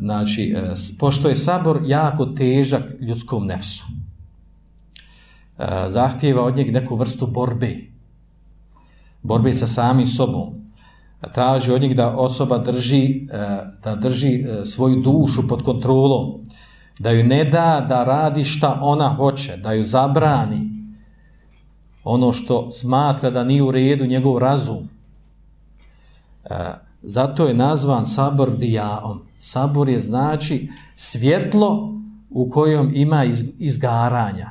znači, e, pošto je sabor jako težak ljudskom nefsu, e, zahtijeva od njeg neku vrstu borbe, borbe sa samim sobom, traži od njeg da osoba drži, e, da drži svoju dušu pod kontrolom, da ju ne da da radi šta ona hoće, da ju zabrani ono što smatra da nije u redu njegov razum. Zato je nazvan sabor dijaom. Sabor je znači svjetlo u kojom ima izgaranja.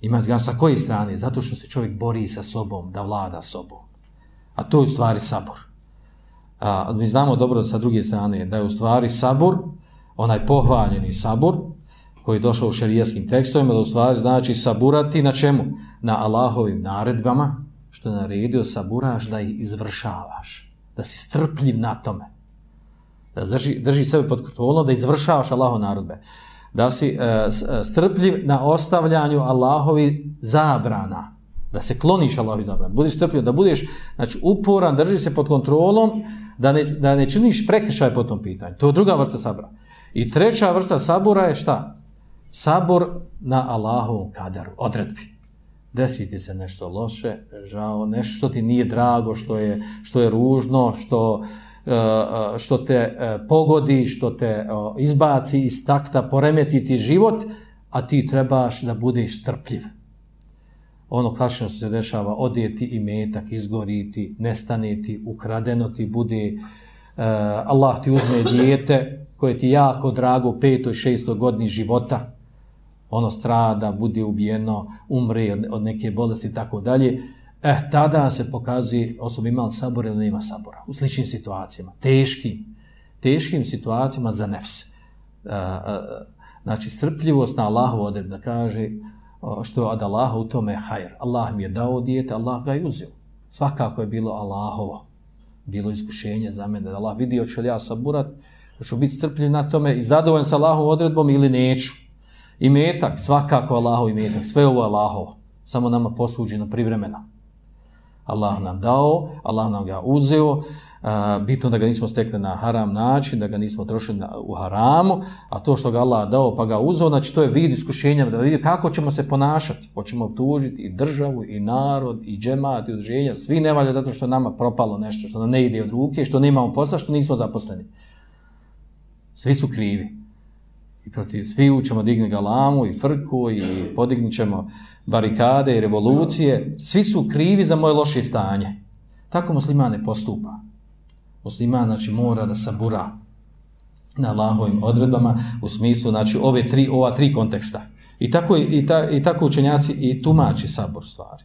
Ima izgaranja sa koje strane? Zato što se čovjek bori sa sobom, da vlada sobom. A to je u stvari sabor. A, mi znamo dobro sa druge strane da je u stvari sabor, onaj pohvaljeni sabor, koji je došao u šarijeskim tekstovima, da u stvari znači saburati na čemu? Na Allahovim naredbama, što je naredio saburaš da ih izvršavaš da si strpljiv na tome. Da drži, drži sebe pod kontrolom, da izvršavaš Allahov narodbe. Da si e, e, strpljiv na ostavljanju Allahovi zabrana. Da se kloniš Allahovi zabrana. Budiš strpljiv, da budeš znači, uporan, drži se pod kontrolom, da ne, da ne činiš prekršaj po tom pitanju. To je druga vrsta sabra. I treća vrsta sabora je šta? Sabor na Allahovom kadaru, odredbi desi ti se nešto loše, žao, nešto što ti nije drago, što je, što je ružno, što, što te e, pogodi, što te izbaci iz takta, poremeti ti život, a ti trebaš da budeš strpljiv. Ono klasično se dešava, odjeti i metak, izgoriti, nestaneti, ukradeno ti bude, Allah ti uzme dijete koje ti jako drago petoj, šestoj godini života, ono strada, bude ubijeno, umre od neke bolesti i tako dalje, eh, tada se pokazuje osoba imala sabor ili nema sabora. U sličnim situacijama, teškim, teškim situacijama za nefs. Uh, uh, znači, strpljivost na Allahu odreb da kaže što je od Allaha u tome hajr. Allah mi je dao dijete, Allah ga je uzeo. Svakako je bilo Allahovo. Bilo iskušenje za mene. Da Allah vidio ću li ja saburat, hoću ću biti strpljiv na tome i zadovoljan sa Allahom odredbom ili neću. I metak, svakako Allahov i metak, sve ovo je Allahovo. samo nama posuđeno privremena. Allah nam dao, Allah nam ga uzeo, bitno da ga nismo stekli na haram način, da ga nismo trošili na, u haramu, a to što ga Allah dao pa ga uzeo, znači to je vid iskušenja, da vidi kako ćemo se ponašati. Hoćemo obtužiti i državu, i narod, i džemat, i udruženja, svi ne valja zato što nama propalo nešto, što nam ne ide od ruke, što ne imamo posla, što nismo zaposleni. Svi su krivi i protiv sviju ćemo digni galamu i frku i podignit ćemo barikade i revolucije. Svi su krivi za moje loše stanje. Tako musliman ne postupa. Musliman znači mora da sabura na Allahovim odredbama u smislu znači ove tri ova tri konteksta. I tako i, ta, i tako učenjaci i tumači sabor stvari.